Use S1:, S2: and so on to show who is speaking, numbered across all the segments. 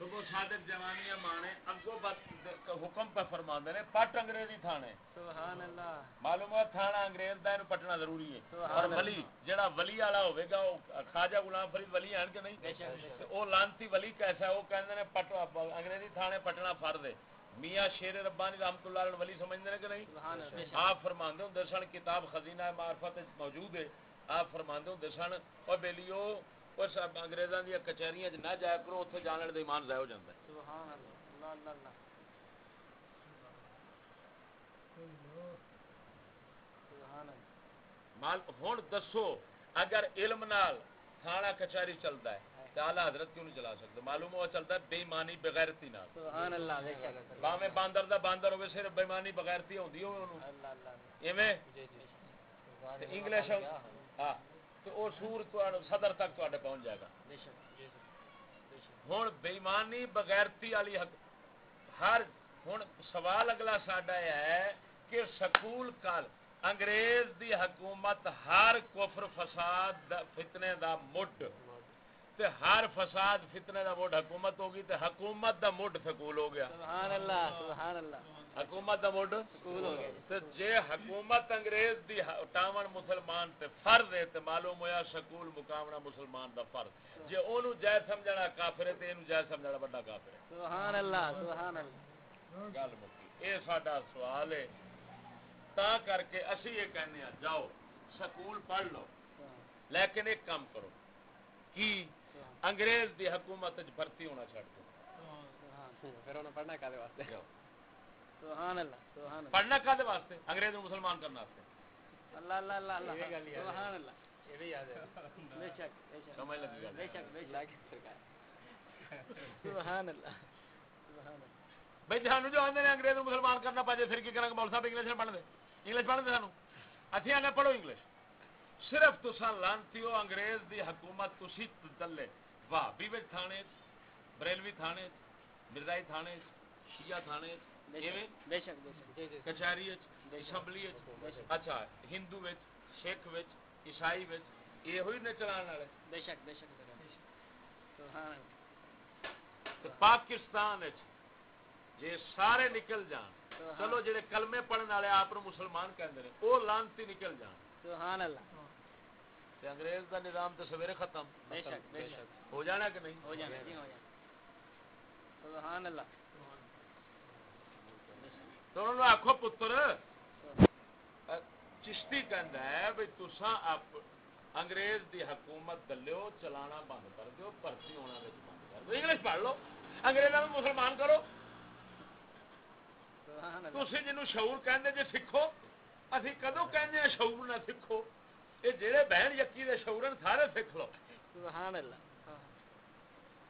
S1: صبح صادق جوانیاں مانے اگو حکم پہ فرما نے پٹ انگریزی تھانے۔
S2: سبحان اللہ۔
S1: معلوم ہے تھانا انگریز دا اینو پٹنا ضروری ہے۔ اور ولی جڑا ولی والا ہوے گا او خواجہ غلام فرید ولی ہیں کہ نہیں؟ او لانتی ولی کیسا ہے؟ او کہندے نے پٹ انگریزی تھانے پٹنا فرض ہے۔ میاں شیر ربانی رحمتہ اللہ علیہ ولی سمجھدے نے کہ نہیں؟
S2: سبحان اللہ
S1: آپ فرماندے ہوندے سن کتاب خزینہ معرفت موجود ہے۔ آپ فرماندے ہوندے سن او بیلیو اس انگریزاں دی کچہریاں وچ نہ جایا کرو اوتھے جان والے دا ایمان ضائع ہو جاندا ہے
S2: سبحان اللہ اللہ اللہ سبحان اللہ
S1: مال ہن دسو اگر علم نال کچہری چلدا ہے اعلی حضرت کیوں نہیں چلا سکتے معلوم ہوا چلدا ہے بے ایمانی بغیرتی نال
S2: سبحان اللہ بے شک
S1: باویں باندر دا باندر ہوے صرف بے ایمانی بغیرتی ہوندی ہوے اونوں
S2: اللہ اللہ
S1: ایویں
S2: جی جی
S1: انگلش ہاں تو او سور صدر تک تواڈے پہنچ جائے گا۔
S2: بے شک جی بے شک۔
S1: ہن بے ایمانی بغیرتی والی حق ہر ہن سوال اگلا ساڈا یہ ہے کہ سکول کال انگریز دی حکومت ہر کفر فساد فتنے دا مڈ۔ تے ہر فساد فتنے دا مڈ حکومت ہوگی تے حکومت دا مڈ سکول ہو گیا۔
S2: سبحان اللہ سبحان اللہ۔
S1: حکومت دا مڈ؟
S2: سکول ہو گیا۔
S1: تے جے حکومت انگریز دی ٹاون مسلمان تے فرض ہے تے معلوم ہویا سکول مقامنا مسلمان دا فرض۔ جے اونوں جائز سمجھنا کافر ہے تے اینوں جائز سمجھنا بڑا کافر ہے۔
S2: سبحان اللہ سبحان اللہ۔
S1: گل مکی۔ اے ساڈا سوال ہے۔ تا کر کے اسی یہ کہنے ہیں جاؤ سکول پڑھ لو۔ لیکن ایک کام کرو۔ کی؟ انگریز دی حکومت بھرتی ہونا
S2: انہوں پڑھنا کالے واسطے؟
S1: انگریز نو مسلمان کرنا واسطے۔
S2: اللہ اللہ اللہ اللہ۔ سبحان اللہ۔
S3: یہ بھی یاد ہے۔
S2: بے شک بے شک۔
S1: سمجھ لگی
S2: بے شک بے شک۔ سبحان اللہ۔ سبحان اللہ۔
S1: بھائی جو انگریز نو مسلمان کرنا پاجے پھر کی کرنا مول صاحب انگلش پڑھ دے۔ انگلش پڑھ دے سانو؟ اچھی آنے پڑھو انگلش۔ صرف تساں لانتی ہو انگریز دی حکومت تسی دلے وہابی وچ تھانے بریلوی تھانے مرزائی تھانے شیعہ تھانے
S2: بے شک بے شک جی جی
S1: کچہری وچ اسمبلی وچ۔ اچھا ہندو وچ سکھ وچ عیسائی وچ یہ ہوئی نے چلان والے۔
S2: بے شک بے شک سبحان
S1: پاکستان جے سارے نکل جان چلو جڑے کلمے پڑھن والے آپ مسلمان کہندے نے او لانتی نکل جان۔
S2: سبحان اللہ۔
S1: تے انگریز دا نظام تے سویرے ختم
S2: بے شک بے شک۔
S1: ہو جانا کہ نہیں؟
S2: ہو جانا جی ہو جانا۔ سبحان اللہ۔
S1: تو انہوں نے پتر چشتی کہندا ہے بھئی تساں اپ انگریز دی حکومت دلیو چلانا بند کر دیو بھرتی ہونا وچ بند کر دیو۔ انگلش پڑھ لو۔ انگریزاں نوں مسلمان کرو۔ تسی جنوں شعور کہندے جے سکھو اسی کدوں کہندے شعور نہ سکھو؟ اے جڑے بہن یکی دے شعورن سارے سکھ لو
S2: سبحان اللہ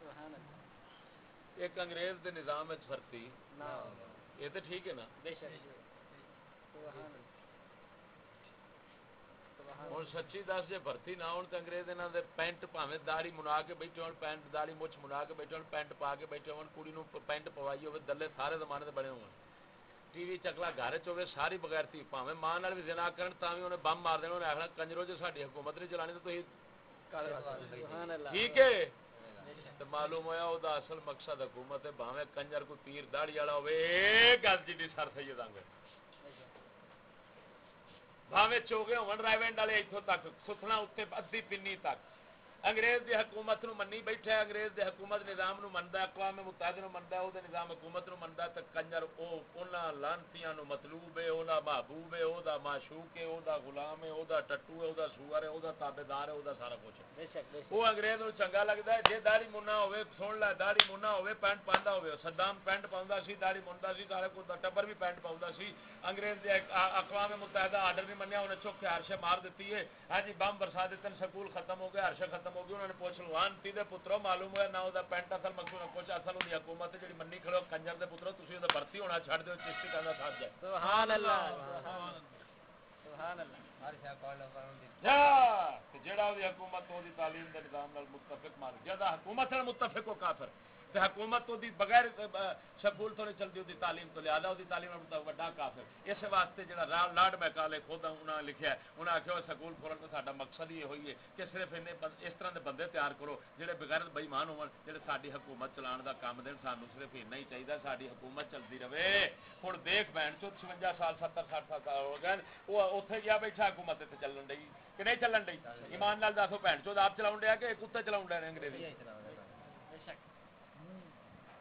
S2: سبحان اللہ
S1: ایک انگریز دے نظام وچ
S2: نا
S1: یہ تے ٹھیک ہے نا
S2: بے شک سبحان
S1: ہوں سچی دس جے بھرتی نہ تے انگریز انہاں دے پینٹ پاویں داڑھی منا کے بیٹھے ہون پینٹ داڑھی مچھ منا کے بیٹھے ہون پینٹ پا کے بیٹھے کڑی نو پینٹ پوائی ہوے دلے سارے زمانے دے بنے ہون ٹی وی چکلا گھر چ ہوے ساری بغیرتی پاویں ماں نال بھی زنا کرن تاں وی انہیں بم مار دینا انہیں آخنا کنجرو جے ساڈی حکومت نہیں چلانی
S2: اللہ۔
S1: ٹھیک ہے؟ معلوم ہویا او دا اصل مقصد حکومت ہے بھاویں کنجر کو تیر داڑھی والا ہوے گل جی سر سید انگریز بھاوے چوگے ہون رائیونڈ والے ایتھوں تک ستھنا اتنے ادھی پنی تک۔ انگریز دی حکومت نو منی بیٹھا ہے انگریز دی حکومت نظام نو مندا اقوام متحدہ نو مندا او دے نظام حکومت نو مندا تے کنجر او انہاں لانتیاں نو مطلوب ہے او دا محبوب ہے او دا معشوق ہے او دا غلام ہے او دا ٹٹو ہے او دا سوار ہے او دا تابعدار ہے او دا سارا کچھ ہے۔
S2: بے شک بے شک۔
S1: وہ انگریز نو چنگا لگدا ہے جے داڑھی منا ہوے سن لے داڑھی منا ہوے پینٹ پاندا ہوے صدام پینٹ پاوندا سی داڑھی مندا سی سارے کو ٹبر بھی پینٹ پاوندا سی۔ انگریز دے اقوام متحدہ آرڈر نہیں منیا انہیں چوک ہرشے مار دیتی ہے۔ ہاں جی بم برسا ہیں سکول ختم ہو گیا ہرشے ختم ہو گئی انہوں نے پوچھ لو آنٹی دے پترو معلوم ہوا نہ وہ پینٹ اصل مقصود کچھ اصل ہوئی حکومت جی منی کھڑو کنجر دے پترو تھی وہ بھرتی ہونا چھڑ دو چشتی کا ساتھ جائے
S2: سبحان اللہ سبحان اللہ
S3: ہر شاہ کال کرن دی
S1: جا کہ جڑا بھی حکومت ہو دی تعلیم دے نظام نال متفق مار جدا حکومت نال متفق ہو کافر تے حکومت تو دی بغیر سکول تو نہیں چلتی دی تعلیم تو لہذا دی تعلیم بڑا کافر۔ اس واسطے جڑا لارڈ میکالے خود انہاں لکھیا ہے انہاں آکھیا وہ سکول کھولن دا ساڈا مقصد ہی ہوئی ہے کہ صرف انہیں بس اس طرح دے بندے تیار کرو جڑے بغیر بے ایمان ہون جڑے ساڈی حکومت چلان دا کام دین سانو صرف اتنا ہی چاہیے ساڈی حکومت چلتی رہے۔ ہن دیکھ بہن چو 56 سال 70 60 سال ہو گئے وہ اوتھے گیا بیٹھا حکومت تے چلن ڈئی کہ نہیں چلن ڈئی؟ ایمان نال دسو بہن چو آپ چلاون ڈیا کہ کتے چلاون ڈے نے انگریزی
S3: یہی چلاؤ گا
S2: بے شک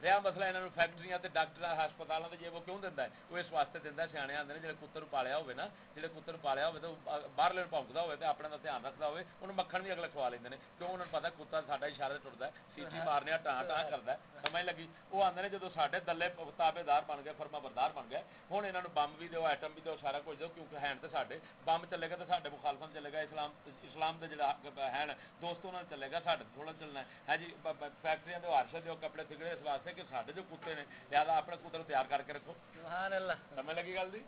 S1: رہا مسئلہ یہاں فیکٹری ڈاکٹر ہسپتالوں کے جی وہ کیوں دینا ہے وہ اس واسطے دینا سیانے آتے ہیں جی کتر پالیا ہوئے نا جی کتر پالیا ہوئے تو باہر پونکتا ہوئے تو اپنے کا دھیان رکھتا ہوئے انہوں مکھن بھی اگلے کھوا لیندے نے کیوں انہوں نے پتا کتا ساڈا اشارے ٹرتا ہے سیٹی مارنے ٹاں ٹاں کرتا ہے سمجھ لگی وہ آتے ہیں جدو سارے دلے تابے دار بن گئے فرما بردار بن گئے ہوں یہاں بمب بھی دو ایٹم بھی دو سارا کچھ دو کیونکہ ہیں تو سارے بمب چلے گا تو سارے مخالفت چلے گا اسلام اسلام کے جڑا ہیں دوست انہوں نے چلے گا سارے تھوڑا چلنا ہے ہے جی فیکٹریاں دو ہرش دو کپڑے تھگڑے اس واسطے کہ سارے جو کتے نے لہٰذا اپنے کتے تیار کر کے رکھو
S2: سبحان اللہ
S1: سمجھ لگی گل دی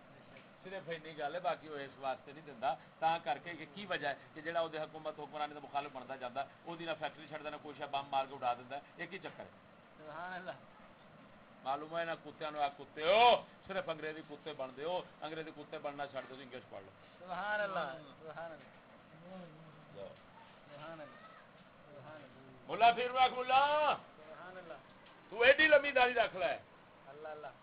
S1: صرف اینی گل ہے باقی وہ اس واسطے نہیں دیندا تا کر کے کہ کی وجہ ہے کہ جڑا وہ حکومت حکمرانی دا مخالف بنتا جاتا وہ نہ فیکٹری چھڑ دینا کوئی شا بم مار کے اڑا دینا ایک ہی چکر ہے
S2: سبحان اللہ
S1: معلوم ہے نا کتوں آ کتے ہو صرف انگریزی کتے بنتے ہو انگریزی کتے بننا چھڑ دو انگلش پڑھ لو
S2: سبحان اللہ سبحان اللہ سبحان اللہ سبحان اللہ
S1: ملا پھر ملا تو ایڈی لمبی داڑھی رکھ لے
S2: اللہ اللہ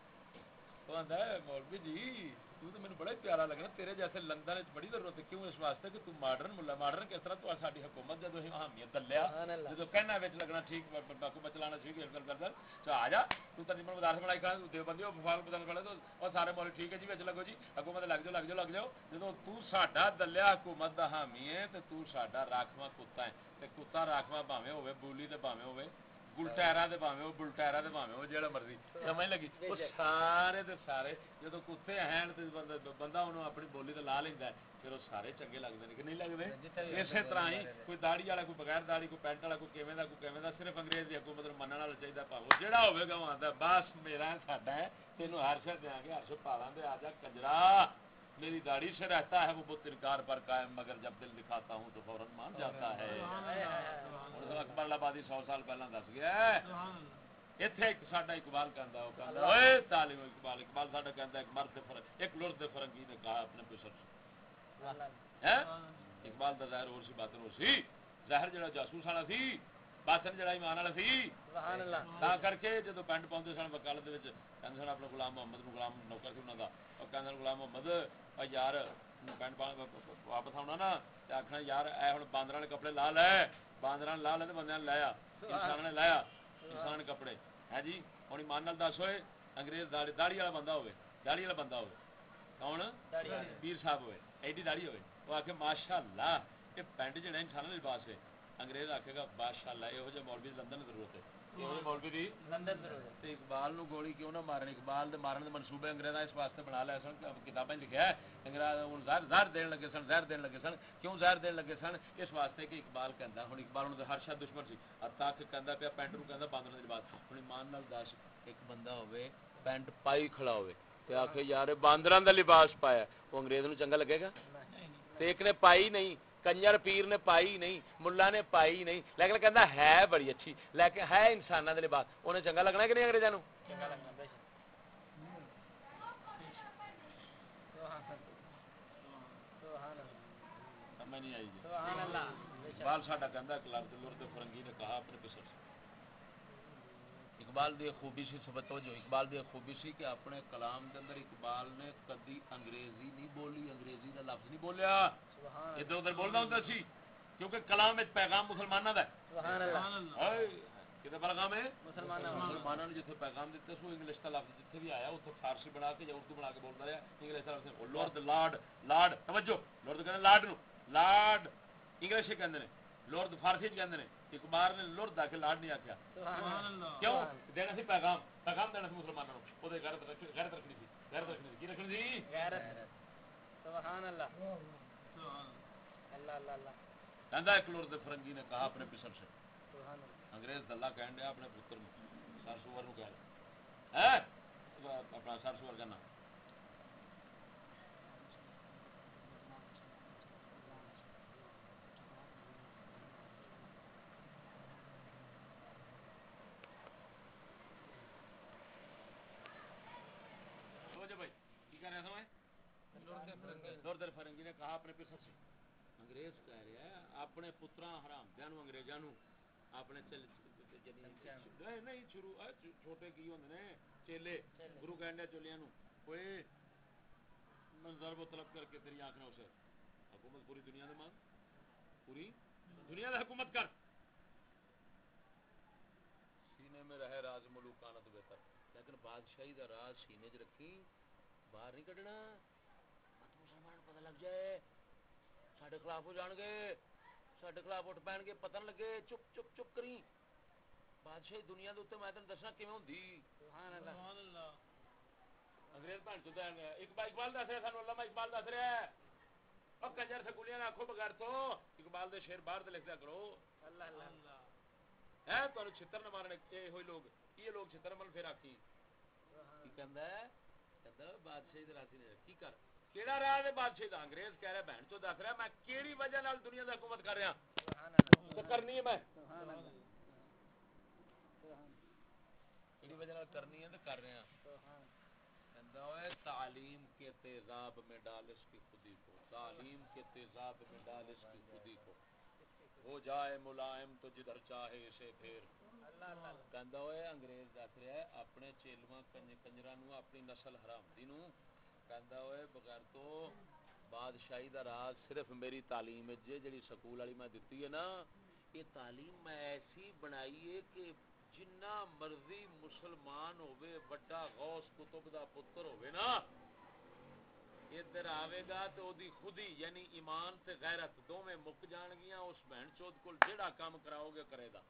S1: تو آندا ہے مولوی جی تو تو مجھے بڑا ہی پیارا لگنا تیرے جیسے لندن وچ بڑی ضرورت ہے کیوں اس واسطے کہ تو ماڈرن ملا ماڈرن کس طرح تو ساری حکومت جدو ہی حامیت دلیا
S2: سبحان اللہ
S1: جدو کہنا وچ لگنا ٹھیک حکومت چلانا ٹھیک ہے کر کر تو آ جا تو تنظیم مدارس بنائی کھڑا تو دیوبندی ہو فال بدل کھڑے تو اور سارے مول ٹھیک ہے جی وچ لگو جی حکومت لگ جاؤ لگ جاؤ لگ جاؤ جدو تو ساڈا دلیا حکومت دا حامی ہے تے تو ساڈا راکھواں کتا ہے تے کتا راکھواں بھاویں ہوے بولی تے بھاویں ہوے گلٹیرا دے بھاویں بلٹیرا دے بھاویں جیڑا مرضی سمجھ لگی وہ سارے دے سارے جدو کتے ہیں تے بندہ بندہ انہوں اپنی بولی تے لا لیندا ہے پھر وہ سارے چنگے لگتے ہیں کہ نہیں لگتے اسی طرح ہی کوئی داڑھی والا کوئی بغیر داڑھی کوئی پینٹ والا کوئی کیویں دا کوئی کیویں دا صرف انگریز دی حکومت نوں منن والا چاہیدا پاو جیڑا ہوے گا وہ آندا بس میرا ہے ساڈا ہے تینوں ہر شے دیاں گے ہر شے پالاں دے آ جا کجرا میری داڑھی سے رہتا ہے وہ بت انکار پر قائم مگر جب دل دکھاتا ہوں تو فوراً مان جاتا ہے۔ اکبر آبادی سو سال پہلے دس گیا اتنے ایک ساڈا اقبال کہندا وہ تعلیم اقبال اقبال ساڈا کہندا ایک مرد ایک لڑد فرنگی نے کہا اپنے پسر سے۔ ہیں اقبال دا ظاہر اور سی باطن اور سی۔ ظاہر جڑا جاسوس والا سی باطن جڑا ایمان والا سی۔
S2: سبحان اللہ۔
S1: تا کر کے جدو پینٹ پاؤندے سن وکالت دے وچ کہندے سن اپنے غلام محمد نو غلام نوکر سی انہاں دا۔ او کہندے غلام محمد یار پینٹ واپس آਉਣਾ نا آکھنا یار اے ہن باندراں دے کپڑے لا لے باندراں لا لے تے بندیاں نے لایا انسان نے لایا انسان کپڑے ہے جی ہن ایمان نال دس ہوئے انگریز داڑھی داڑھی والا بندہ ہوے داڑھی والا بندہ ہوے کون۔ پیر صاحب ہوئے ایڈی داڑھی ہوئے وہ آکھے ماشاءاللہ یہ پینٹ جڑا انسان لباس ہے انگریز آکھے گا ماشاءاللہ یہو جہ مولوی لندن ضرورت ہے اقبال نو گولی کیوں نہ مارن؟ اقبال دے مارن دے منصوبے انگریزاں اس واسطے بنا لے سن کتابیں لکھیا ہے۔ انگریز ہن زہر زہر دین لگے سن زہر دین لگے سن۔ کیوں زہر دین لگے سن؟ اس واسطے کہ اقبال کہندا ہن اقبال ہن ہر شے دشمن سی۔ حتا کہ کہندا پیا پینٹ نو کہندا باندر دے لباس ہن ایمان نال دس ایک بندہ ہوے پینٹ پائی کھڑا ہوے تے آکھے یار باندراں دا لباس پایا وہ انگریز نو چنگا لگے گا؟ تے ایک نے پائی نہیں کنجر پیر نے پائی نہیں ملا نے پائی نہیں۔ لیکن کہندا ہے بڑی اچھی لیکن ہے انساناں دے لباس۔ انہیں چنگا لگنا کہ نہیں نو
S2: سبحان اللہ
S1: آئی جی۔
S2: سبحان اللہ۔
S1: اقبال ساڈا کہندا کلر دلور تے فرنگی نے کہا اپنے پسر سے۔ اقبال دی خوبی سی سبت جو اقبال دی خوبی سی کہ اپنے کلام دے اندر اقبال نے کدی انگریزی نہیں بولی انگریزی دا لفظ نہیں بولیا۔
S2: سبحان اللہ
S1: ادھر ادھر بولنا ہوندا سی کیونکہ کلام وچ پیغام مسلماناں دا ہے۔
S2: سبحان اللہ۔
S1: ہائے کتے پیغام ہے؟
S2: مسلمانوں دا۔
S1: مسلمانوں نے جتھے پیغام دیتے سو انگلش کا لفظ جتھے بھی آیا اتنے فارسی بنا کے یا اردو بنا کے بولتا رہا انگلش کا لفظ لارڈ لارڈ لارڈ توجہ لارڈ کہتے لارڈ نو لارڈ انگلش کہندے نے لارڈ فارسی کہندے نے۔ اقبال نے لارڈ آ کے لارڈ نہیں آکھیا
S2: سبحان اللہ
S1: کیوں دینا سی پیغام پیغام دینا سی مسلمانوں کو غیرت رکھ- غیرت رکھنی سی غیرت رکھنی سی کی رکھنی سی
S2: غیرت سبحان اللہ اللہ اللہ اللہ
S1: کہندا ایک لارڈ فرنگی نے کہا اپنے پسر سے
S2: سبحان اللہ
S1: انگریز دلہ کہن اپنے پتر نو سر سور نو کہہ ہے اپنا کا نام اور نے کہا اپنے پسر سے انگریز کہہ رہا ہے اپنے پتراں حرام انگریزاں نو اپنے نہیں شروع چھوٹے کی ہوندے نے چیلے۔ گرو نو۔ اوئے منظر وہ طلب کر کے تیری آنکھ نہ اسے۔ حکومت پوری دنیا دے مانگ؟ پوری؟ دنیا دے حکومت کر۔ سینے میں رہے راز ملوکانہ تو بہتر۔ لیکن بادشاہی دا راز سینے چ رکھی باہر نہیں کڈنا۔ لگ جائے۔ ساڈے خلاف ہو جان گے۔ ساڈے خلاف اٹھ پین گے پتہ لگے۔ چپ چپ چپ کری بادشاہی دنیا دے اوتے میں تینوں دسنا کیویں ہوندی؟
S2: سبحان اللہ۔
S1: انگریز بھن چودا ہے۔ اقبال اقبال دس رہا سانو علامہ اقبال دس رہا ہے او کنجر سکولیاں آکھو بغیر تو اقبال دے شعر باہر تے لکھ دیا کرو۔
S2: اللہ اللہ۔
S1: ہے تانوں چھتر نہ مارنے اے ہوئی لوگ۔ یہ لوگ چھتر مل پھر آکی کی کہندا ہے؟ کہندا بادشاہی دے کی کر۔ کیڑا راہ ہے؟ بادشاہی دا انگریز کہہ رہا بہن چو دس رہا میں کیڑی وجہ نال دنیا دا حکومت کر رہا ہاں۔
S2: سبحان اللہ
S1: تو کرنی ہے میں۔ کیڑی وجہ نال کرنی ہے تے کر رہا ہاں۔ سبحان تعلیم کے تیزاب میں ڈال اس کی خودی کو۔ تعلیم کے تیزاب میں ڈال اس کی خودی کو۔ ہو جائے ملائم تو جدھر چاہے اسے پھر۔
S2: اللہ
S1: کہندا اوے انگریز دس رہا ہے، اپنے چیلواں کنج کنجراں نو اپنی نسل حرام دی نو کہندا اوے بغیر تو بادشاہی دا راز صرف میری تعلیم ہے جے جڑی سکول والی میں دتی ہے نا یہ تعلیم میں ایسی بنائی ہے کہ جنہ مرضی مسلمان ہوے بڑا غوث کتب دا پتر ہوے نا ادھر آوے گا تو او دی خودی یعنی ایمان تے غیرت دوویں مک جان گیاں اس بہن چود کول جیڑا کام کراؤ گے کرے گا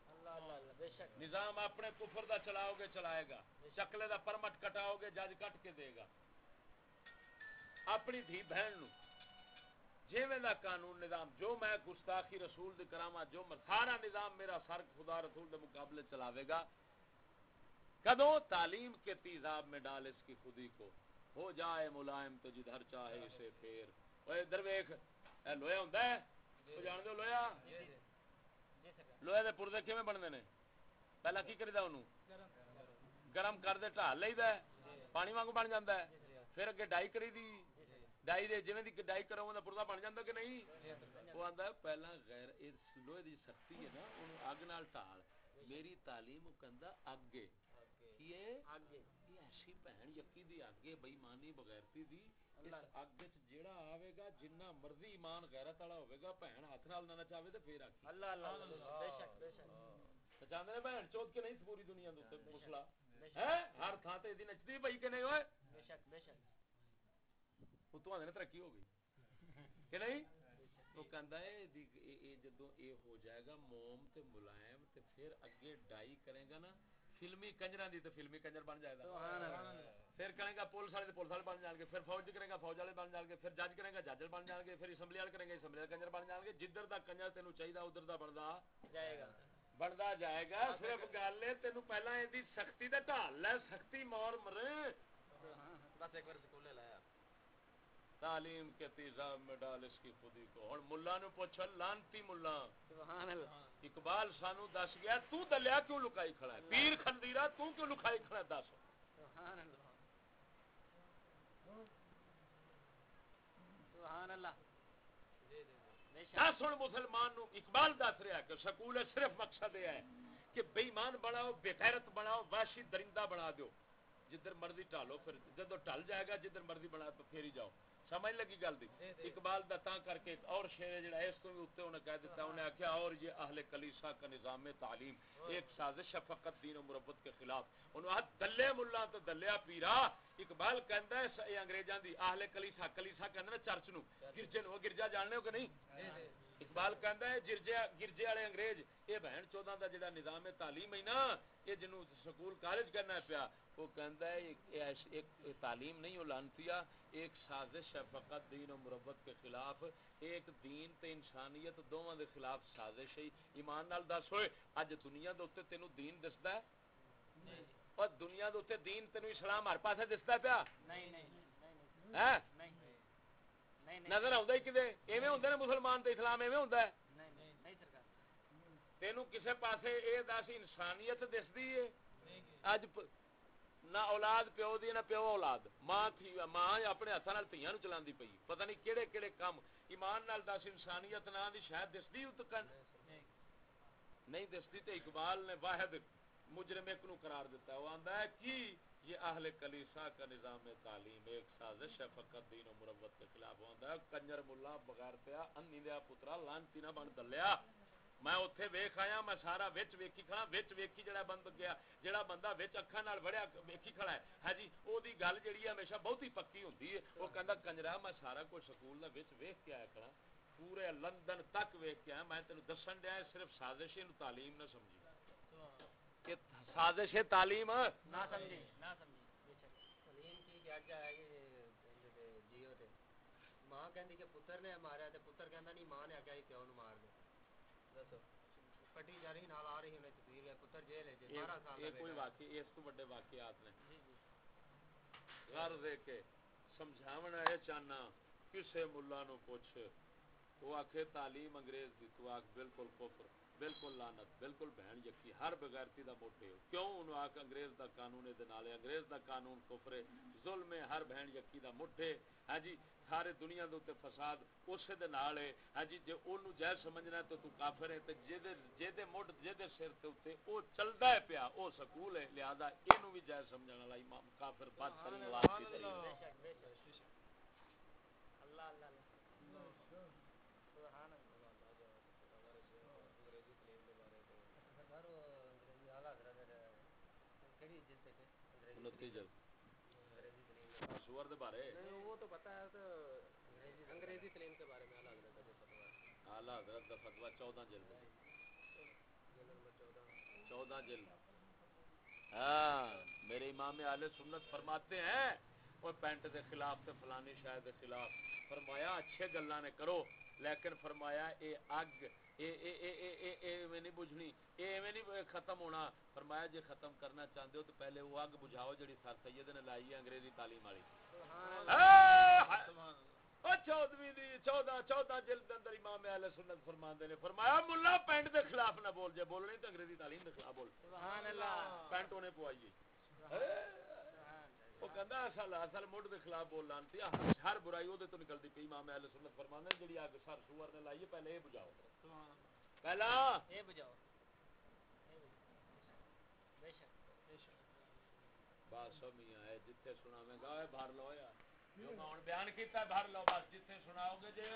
S1: نظام اپنے کفر دا چلاؤ گے چلائے گا چکلے دا پرمٹ کٹاؤ گے جج کٹ کے دے گا اپنی دھی بہن نو۔ جیویں دا قانون نظام، جو میں گستاخی رسول دی کراما جو مر- سارا نظام میرا سر خدا رسول دے مقابلے چلاوے گا۔ کدوں تعلیم کے تیزاب میں ڈال اس کی خودی کو۔ ہو جائے ملائم تو جدھر چاہے اسے پھیر۔ اوے ادھر ویکھ۔ اے لویا ہوندا ہے؟ تو جان دو لویا
S2: جی
S1: لوہے دے پردے کیویں بنتے نے؟ پہلا کی کریدا اونوں؟ گرم کر دے، ٹھال لਈدا ہے۔ پانی وانگو بن جاندا ہے۔ پھر اگے ڈائی کری دی ڈائی دے جویں دی ڈائی کرو اوندا پردہ بن جاندا کہ نہیں وہ آندا پہلا غیر اس لوہے دی سختی ہے نا اونوں اگ نال ٹھال میری تعلیم کہندا اگے کی ہے
S2: آگے
S1: یہ ایسی بہن یقی دی اگے بے ایمانی بغیرتی دی اس۔ اگ وچ جیڑا آوے گا جنہ مرضی ایمان غیرت والا ہوے گا بہن ہاتھ نال نہ نچاوے تے پھر آکھی
S2: اللہ اللہ بے شک بے شک
S1: چاہتے نے بہن چوت کے نہیں پوری دنیا دے
S2: بے شک
S1: ہے ہر تھان تے دی نچدی پئی کہ نہیں ہوئے
S2: بے شک بے شک
S1: آدھے نے ترقی ہو گئی کہ نہیں وہ کہندا ہے اے اے جدوں اے ہو جائے گا موم تے ملائم تے پھر اگے ڈائی کرے گا نا فلمی کنجراں دی تے فلمی کنجر بن جائے گا
S2: سبحان اللہ
S1: پھر کرے گا پولیس والے تے پولیس والے بن جان گے پھر فوج کرے گا فوج والے بن جان گے پھر جج کرے گا جج بن جان گے پھر اسمبلی والے کریں گے اسمبلی والے کنجر بن جان گے جدھر دا کنجر تینوں چاہیے ادھر دا بندا
S2: جائے گا
S1: بندا جائے گا صرف گل ہے تینوں پہلا ایدی سختی ڈال لے سختی مور مرے
S2: بس ایک بار سکول لایا
S1: تعلیم کے تیزاب میں ڈال اس کی خودی کو۔ ہن ملا نو پوچھ لانتی ملا۔
S2: سبحان اللہ۔
S1: اقبال سانو دس گیا تو دلیا کیوں لکائی کھڑا ہے؟ پیر خندیرا تو کیوں لکائی کھڑا ہے؟ دس۔
S2: سبحان اللہ۔ سبحان اللہ۔ بے شک۔
S1: دس ہوں مسلمان نو۔ اقبال دس رہا کہ سکول صرف مقصد یہ ہے کہ بے ایمان بناؤ بے غیرت بناؤ وحشی درندہ بنا دو جدھر مرضی ٹالو پھر جدو ٹل جائے گا جدھر مرضی بنا تو پھر ہی جاؤ۔ سمجھ لگی گل دی؟ اقبال دا تاں کر کے ایک اور شعر ہے جڑا اس تو بھی اوتے انہیں کہہ دیتا انہیں آخیا اور یہ اہل کلیسا کا نظام تعلیم ایک سازش ہے فقط دین و مربت کے خلاف۔ انہوں آہ دلے ملا تو دلیا پیرا۔ اقبال کہندا ہے یہ انگریزاں دی اہل کلیسا کلیسا کہندے نے چرچ نو۔ گرجے نو گرجا جاننے ہو کہ نہیں؟ اقبال کہندا ہے گرجے گرجے والے انگریز یہ بہن چودہ دا جڑا نظام تعلیم ہے نا یہ جنوں سکول کالج کرنا ہے پیا وہ کہندا ہے ایک- ایک تعلیم نہیں لانتیا ایک سازش ہے فقط دین و مربت کے خلاف ایک دین تے انسانیت دونوں دے خلاف سازش ہے۔ ایمان نال دس ہوئے اج دنیا دے اوتے تینوں دین دسدا ہے؟ اور دنیا دے اوتے دین تینوں اسلام ہر پاسے دسدا پیا؟
S2: نہیں نہیں نہیں
S1: ہے؟
S2: نہیں نہیں۔ نہیں
S1: نظر آਉਂدا ہی کدے؟ ایویں ہوندے نے مسلمان تے اسلام ایویں ہوندا ہے؟
S2: نہیں نہیں نہیں سرکار۔
S1: تینوں کسے پاسے اے دس انسانیت دسدی ہے؟ اج نہ اولاد پیو دی، نہ پیو اولاد۔ ماں تھی، ماں اپنے ہاتھاں نال تیاں نو چلاندی پئی۔ پتہ نہیں کیڑے کیڑے کام ایمان نال دس، انسانیت نہ دی شاید دسدی ات نہیں دستی تے اقبال نے واحد مجرم ایک نو قرار دیتا ہے وہ آندا ہے، کی یہ اہل کلیسا کا نظام تعلیم، ایک سازش ہے، فقط دین و مروت کے خلاف۔ آندا ہے، کنجر ملا بغیر پیا انی دیا پترا لانتی نہ بن دلیا۔ میں اوتھے ویکھ آیا، میں سارا وچ ویکھی کھڑا، وچ ویکھی جڑا بند گیا، جڑا بندہ وچ اکھاں نال وڑیا ویکھی کھڑا ہے۔ ہاں جی او دی گل جڑی ہے ہمیشہ بہت ہی پکی ہوندی ہے۔ او کہندا، کنجرا، میں سارا کچھ سکول دا وچ ویکھ کے آیا کھڑا، پورے لندن تک ویکھ کے آیا، میں تینوں دسن دیا صرف سازش نو تعلیم نہ سمجھی۔ کہ سازش تعلیم
S2: نہ سمجھی نہ سمجھی۔
S3: تعلیم کی کہ اج ہے جیو تے ماں کہندی کہ پتر نے ماریا، تے پتر کہندا، نہیں، ماں نے آکھیا کہ پیو نو مار دے؟ پٹی جا رہی نال آ رہی انہیں تصویر ہے پتر جیل ہے جی
S1: یہ
S3: 12 سال
S1: یہ
S3: دا
S1: کوئی
S3: بیٹا۔
S1: واقعی اس تو بڑے واقعات نے
S2: جی جی۔
S1: غرض ہے کہ سمجھاونا ہے چاہنا کسے ملا نو پوچھ۔ وہ آکھے تعلیم انگریز دی تو آکھ بالکل کفر بالکل لعنت بالکل بہن یکی ہر بغیرتی دا موٹے ہو۔ کیوں؟ آکھ انگریز دا قانون دے نالے انگریز دا قانون کفر ہے۔ ظلم ہر بہن یکی دا مٹھے ہاں جی سارے دنیا دے اوتے فساد اسے دے نال ہے۔ ہاں جی جے اونوں جائز سمجھنا تو تو کافر ہے تے جے دے جے دے مڈ جے دے سر تے اوتے او چلدا ہے پیا او سکول ہے۔ لہذا اینوں بھی جائز سمجھن والا امام کافر بات کرنے والا
S2: بے شک بے شک اللہ اللہ اللہ سبحان اللہ
S3: سر وہ انگریزی اعلیٰ حضرت کہڑی جلد تے انگریزی
S1: انتی جلد
S3: انگریزی تعلیم کے
S1: سور دے بارے
S3: نہیں وہ تو پتہ ہے تو انگریزی تعلیم کے بارے میں اعلیٰ حضرت کا جو فتویٰ ہے
S1: اعلی حضرت دا فتوی 14 جلد ہے
S3: جلد
S1: ہاں میرے امام اہل سنت فرماتے ہیں وہ پینٹ دے خلاف تے فلانی شاید دے خلاف فرمایا اچھے گلاں نے کرو لیکن فرمایا اے اگ ایویں نہیں بجھنی اے ایویں نہیں ختم ہونا فرمایا جے ختم کرنا چاہندے ہو تو پہلے وہ اگ بجھاؤ جڑی سر سید نے لائی ہے انگریزی تعلیم والی چودویں چودہ چودہ جلد اندر امام اہل سنت فرماندے نے فرمایا ملا پینٹ دے خلاف نہ بول جے بولنی تو انگریزی تعلیم دے خلاف بول
S2: سبحان اللہ
S1: پینٹ ہونے پوائیے وہ کہندا اصل اصل مڈ دے خلاف بول لانتی ہر برائی او دے تو نکلدی پئی امام اہل سنت فرماندے جڑی اگ سر سور نے لائی پہلے اے بجھاؤ پہلا۔
S2: اے بجاؤ۔ اے بجاؤ۔ بے شک بے شک۔
S1: بس میاں ہے جتھے سناویں گا اے بھر لو۔ یار جو میں ہن بیان کیتا بھر لو بس جتھے سناؤ گے جے۔